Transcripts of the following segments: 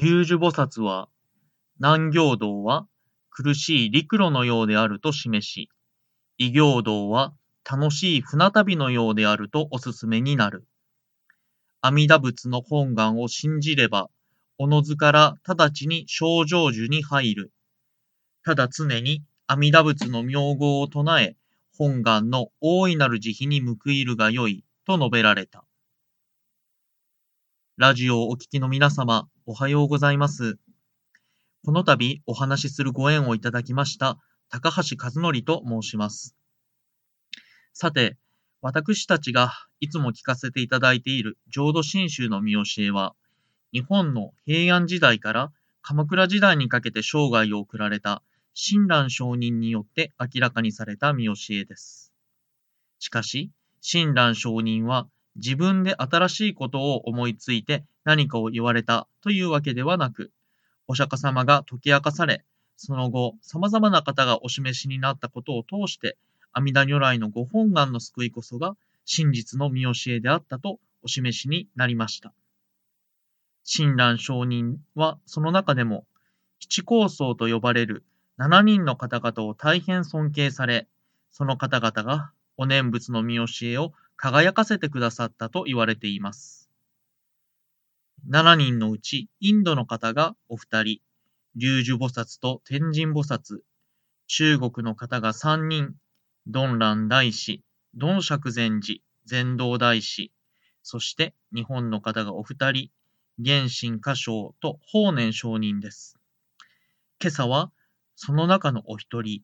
龍樹菩薩は、南行道は苦しい陸路のようであると示し、異行道は楽しい船旅のようであるとおすすめになる。阿弥陀仏の本願を信じれば、おのずから直ちに症状樹に入る。ただ常に阿弥陀仏の名号を唱え、本願の大いなる慈悲に報いるがよい、と述べられた。ラジオをお聞きの皆様、おはようございます。この度お話しするご縁をいただきました、高橋和則と申します。さて、私たちがいつも聞かせていただいている浄土真宗の見教えは、日本の平安時代から鎌倉時代にかけて生涯を送られた親鸞上人によって明らかにされた見教えです。しかし、親鸞上人は自分で新しいことを思いついて何かを言われたというわけではなく、お釈迦様が解き明かされ、その後、様々な方がお示しになったことを通して、阿弥陀如来のご本願の救いこそが真実の見教えであったとお示しになりました。親鸞上人はその中でも、七高僧と呼ばれる7人の方々を大変尊敬され、その方々がお念仏の見教えを輝かせてくださったと言われています。7人のうち、インドの方がお二人、龍樹菩薩と天神菩薩、中国の方が3人、ドンラン大師、ドン釈禅寺、禅道大師、そして日本の方がお二人、原神歌唱と法然上人です。今朝はその中のお一人、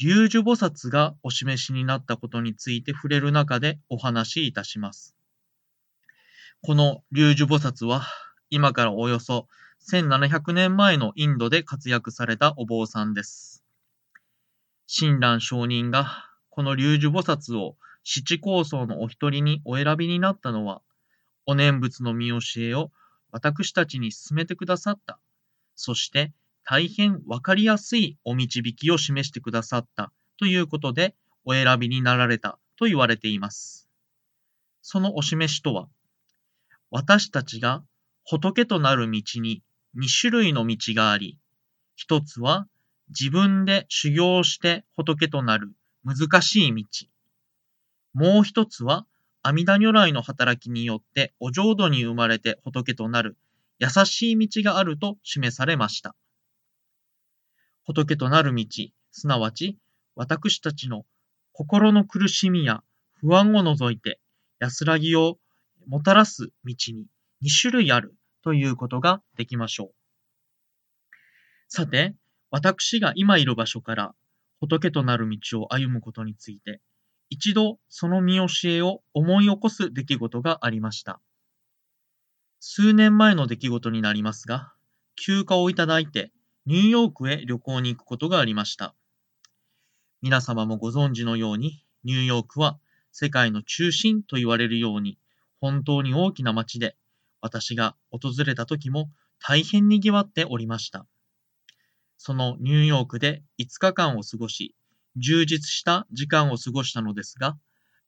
龍樹菩薩がお示しになったことについて触れる中でお話しいたします。この龍樹菩薩は、今からおよそ1700年前のインドで活躍されたお坊さんです。親鸞上人がこの龍樹菩薩を七高僧のお一人にお選びになったのは、お念仏の見教えを私たちに進めてくださった。そして大変わかりやすいお導きを示してくださったということでお選びになられたと言われています。そのお示しとは、私たちが仏となる道に2種類の道があり、一つは自分で修行して仏となる難しい道。もう一つは阿弥陀如来の働きによってお浄土に生まれて仏となる優しい道があると示されました。仏となる道、すなわち、私たちの心の苦しみや不安を除いて安らぎをもたらす道に2種類あるということができましょう。さて、私が今いる場所から仏となる道を歩むことについて、一度その見教えを思い起こす出来事がありました。数年前の出来事になりますが、休暇をいただいてニューヨークへ旅行に行くことがありました。皆様もご存知のように、ニューヨークは世界の中心と言われるように、本当に大きな街で、私が訪れた時も大変にぎわっておりました。そのニューヨークで5日間を過ごし、充実した時間を過ごしたのですが、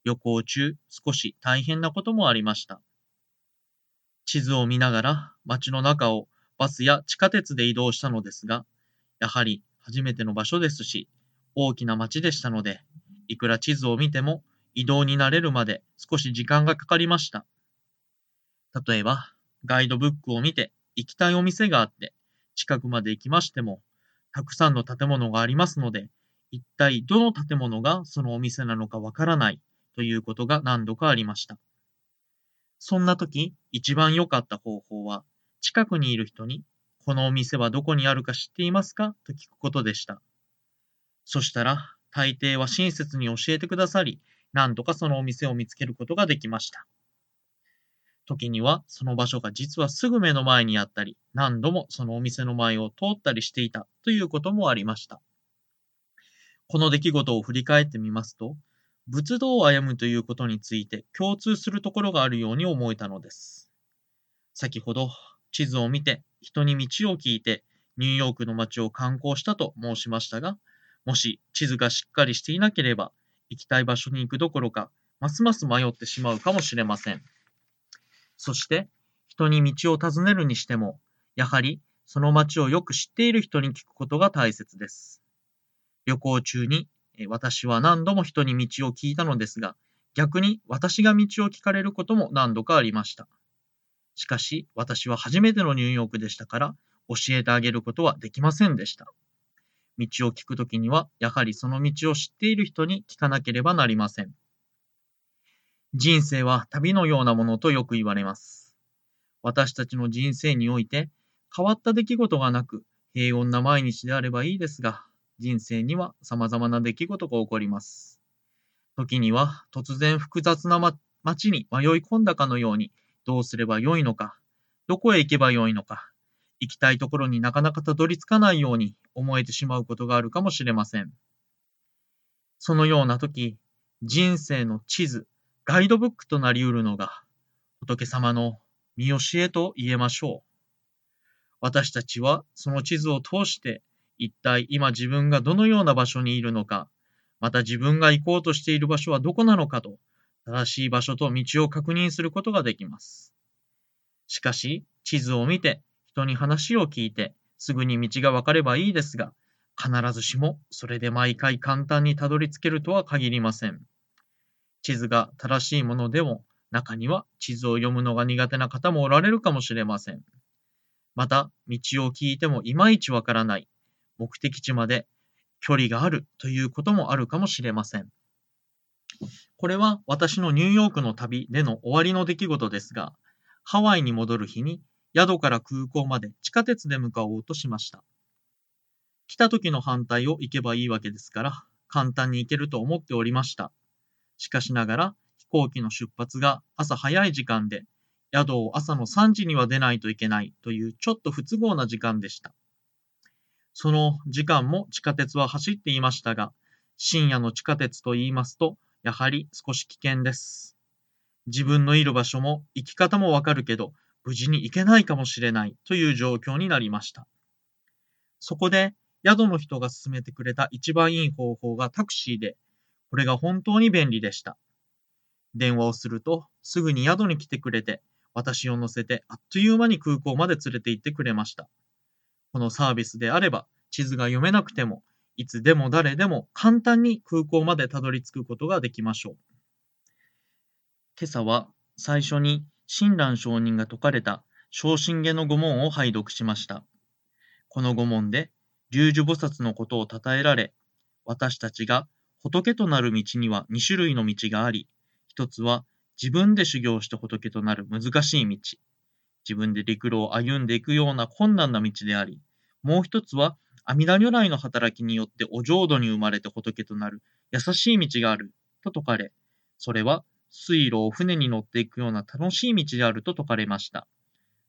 旅行中少し大変なこともありました。地図を見ながら街の中をバスや地下鉄で移動したのですが、やはり初めての場所ですし、大きな街でしたので、いくら地図を見ても移動に慣れるまで少し時間がかかりました。例えば、ガイドブックを見て行きたいお店があって、近くまで行きましても、たくさんの建物がありますので、一体どの建物がそのお店なのかわからないということが何度かありました。そんな時、一番良かった方法は、近くにいる人に、このお店はどこにあるか知っていますか？と聞くことでした。そしたら、大抵は親切に教えてくださり、何とかそのお店を見つけることができました。時には、その場所が実はすぐ目の前にあったり、何度もそのお店の前を通ったりしていたということもありました。この出来事を振り返ってみますと、仏道を歩むということについて共通するところがあるように思えたのです。先ほど地図を見て、人に道を聞いて、ニューヨークの街を観光したと申しましたが、もし地図がしっかりしていなければ、行きたい場所に行くどころか、ますます迷ってしまうかもしれません。そして、人に道を尋ねるにしても、やはりその街をよく知っている人に聞くことが大切です。旅行中に私は何度も人に道を聞いたのですが、逆に私が道を聞かれることも何度かありました。しかし私は初めてのニューヨークでしたから教えてあげることはできませんでした。道を聞くときにはやはりその道を知っている人に聞かなければなりません。人生は旅のようなものとよく言われます。私たちの人生において変わった出来事がなく平穏な毎日であればいいですが、人生には様々な出来事が起こります。時には突然複雑な、ま、街に迷い込んだかのようにどうすればよいのか、どこへ行けばよいのか、行きたいところになかなかたどり着かないように思えてしまうことがあるかもしれません。そのような時、人生の地図、ガイドブックとなり得るのが仏様の見教えと言えましょう。私たちはその地図を通して一体今自分がどのような場所にいるのか、また自分が行こうとしている場所はどこなのかと、正しい場所と道を確認することができます。しかし、地図を見て、人に話を聞いて、すぐに道が分かればいいですが、必ずしもそれで毎回簡単にたどり着けるとは限りません。地図が正しいものでも、中には地図を読むのが苦手な方もおられるかもしれません。また、道を聞いてもいまいちわからない、目的地まで距離があるということもあるかもしれません。これは私のニューヨークの旅での終わりの出来事ですが、ハワイに戻る日に宿から空港まで地下鉄で向かおうとしました。来た時の反対を行けばいいわけですから、簡単に行けると思っておりました。しかしながら、飛行機の出発が朝早い時間で、宿を朝の3時には出ないといけないというちょっと不都合な時間でした。その時間も地下鉄は走っていましたが、深夜の地下鉄と言いますと、やはり少し危険です。自分のいる場所も行き方もわかるけど、無事に行けないかもしれないという状況になりました。そこで、宿の人が勧めてくれた一番いい方法がタクシーで、これが本当に便利でした。電話をすると、すぐに宿に来てくれて、私を乗せてあっという間に空港まで連れて行ってくれました。このサービスであれば、地図が読めなくても、いつでも誰でも簡単に空港までたどり着くことができましょう。今朝は最初に親鸞上人が説かれた昇進下の御門を拝読しました。この御門で、龍樹菩薩のことを称えられ、私たちが仏となる道には2種類の道があり、一つは自分で修行して仏となる難しい道。自分で陸路を歩んでいくような困難な道であり、もう一つは阿弥陀如来の働きによってお浄土に生まれて仏となる優しい道があると説かれ、それは水路を船に乗っていくような楽しい道であると説かれました。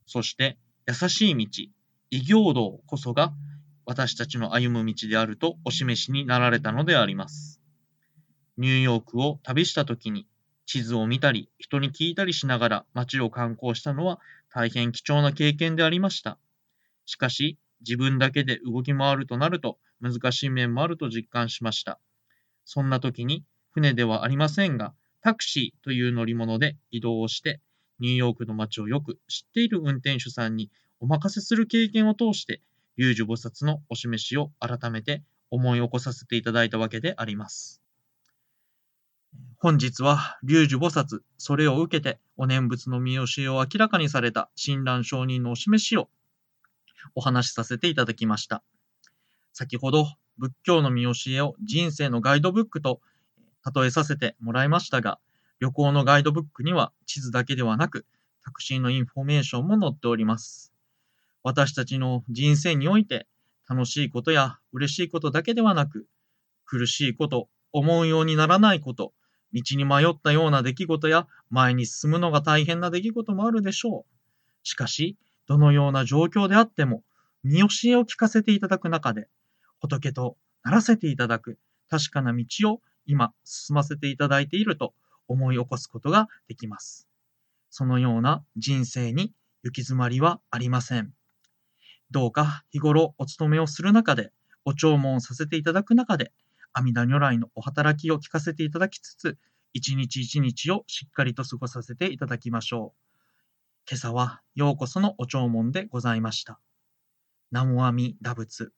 そして優しい道、異行道こそが私たちの歩む道であるとお示しになられたのであります。ニューヨークを旅したときに地図を見たり、人に聞いたりしながら街を観光したのは大変貴重な経験でありました。しかし、自分だけで動き回るとなると難しい面もあると実感しました。そんな時に船ではありませんが、タクシーという乗り物で移動をして、ニューヨークの街をよく知っている運転手さんにお任せする経験を通して、龍樹菩薩のお示しを改めて思い起こさせていただいたわけであります。本日は、龍樹菩薩、それを受けて、お念仏のみ教えを明らかにされた親鸞聖人のお示しをお話しさせていただきました。先ほど、仏教のみ教えを人生のガイドブックと例えさせてもらいましたが、旅行のガイドブックには地図だけではなく、タクシーのインフォメーションも載っております。私たちの人生において、楽しいことや嬉しいことだけではなく、苦しいこと、思うようにならないこと、道に迷ったような出来事や前に進むのが大変な出来事もあるでしょう。しかし、どのような状況であっても、見教えを聞かせていただく中で、仏とならせていただく確かな道を今進ませていただいていると思い起こすことができます。そのような人生に行き詰まりはありません。どうか日頃お勤めをする中で、お弔問をさせていただく中で、阿弥陀如来のお働きを聞かせていただきつつ、一日一日をしっかりと過ごさせていただきましょう。今朝はようこそのお弔問でございました。南無阿弥陀仏。